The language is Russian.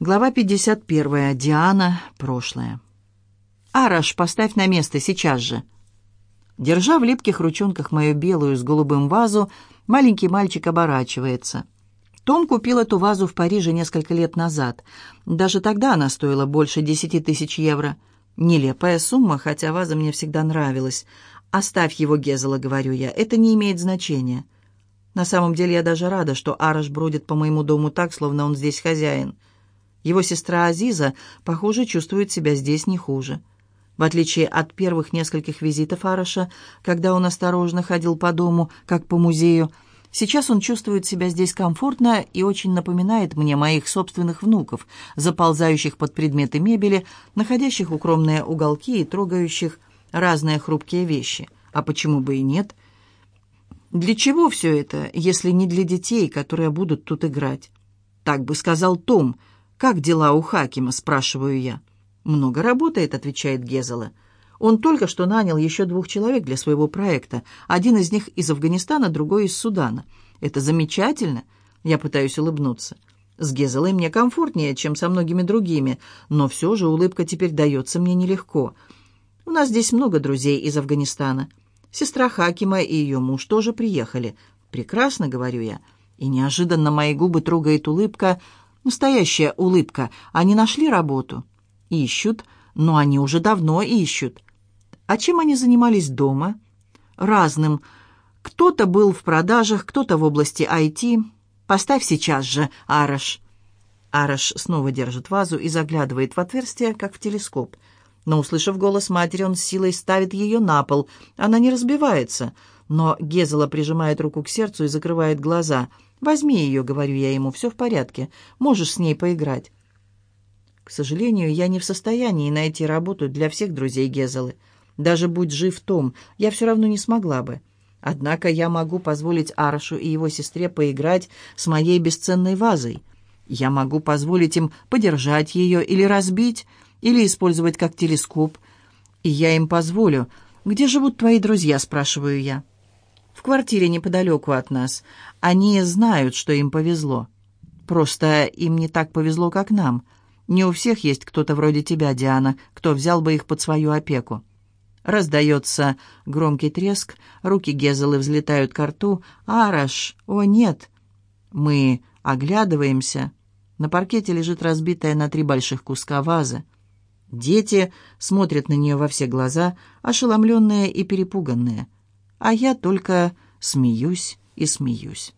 Глава 51. Диана. Прошлое. «Араш, поставь на место сейчас же!» Держа в липких ручонках мою белую с голубым вазу, маленький мальчик оборачивается. Том купил эту вазу в Париже несколько лет назад. Даже тогда она стоила больше десяти тысяч евро. Нелепая сумма, хотя ваза мне всегда нравилась. «Оставь его, Гезела», — говорю я, — «это не имеет значения». На самом деле я даже рада, что Араш бродит по моему дому так, словно он здесь хозяин. Его сестра Азиза, похоже, чувствует себя здесь не хуже. В отличие от первых нескольких визитов Араша, когда он осторожно ходил по дому, как по музею, сейчас он чувствует себя здесь комфортно и очень напоминает мне моих собственных внуков, заползающих под предметы мебели, находящих укромные уголки и трогающих разные хрупкие вещи. А почему бы и нет? Для чего все это, если не для детей, которые будут тут играть? Так бы сказал Том — «Как дела у Хакима?» – спрашиваю я. «Много работает», – отвечает Гезела. «Он только что нанял еще двух человек для своего проекта. Один из них из Афганистана, другой из Судана. Это замечательно!» Я пытаюсь улыбнуться. С Гезелой мне комфортнее, чем со многими другими, но все же улыбка теперь дается мне нелегко. У нас здесь много друзей из Афганистана. Сестра Хакима и ее муж тоже приехали. «Прекрасно», — говорю я. И неожиданно мои губы трогает улыбка Настоящая улыбка. Они нашли работу. Ищут, но они уже давно ищут. А чем они занимались дома? Разным. Кто-то был в продажах, кто-то в области IT. Поставь сейчас же, Араш. Араш снова держит вазу и заглядывает в отверстие, как в телескоп. Но, услышав голос матери, он с силой ставит ее на пол. Она не разбивается. Но Гезела прижимает руку к сердцу и закрывает глаза – «Возьми ее», — говорю я ему, — «все в порядке, можешь с ней поиграть». К сожалению, я не в состоянии найти работу для всех друзей Гезелы. Даже будь жив Том, я все равно не смогла бы. Однако я могу позволить Арашу и его сестре поиграть с моей бесценной вазой. Я могу позволить им подержать ее или разбить, или использовать как телескоп. И я им позволю. «Где живут твои друзья?» – спрашиваю я в квартире неподалеку от нас. Они знают, что им повезло. Просто им не так повезло, как нам. Не у всех есть кто-то вроде тебя, Диана, кто взял бы их под свою опеку. Раздается громкий треск, руки Гезелы взлетают к рту. «Араш! О, нет!» Мы оглядываемся. На паркете лежит разбитая на три больших куска ваза. Дети смотрят на нее во все глаза, ошеломленные и перепуганные – а я только смеюсь и смеюсь.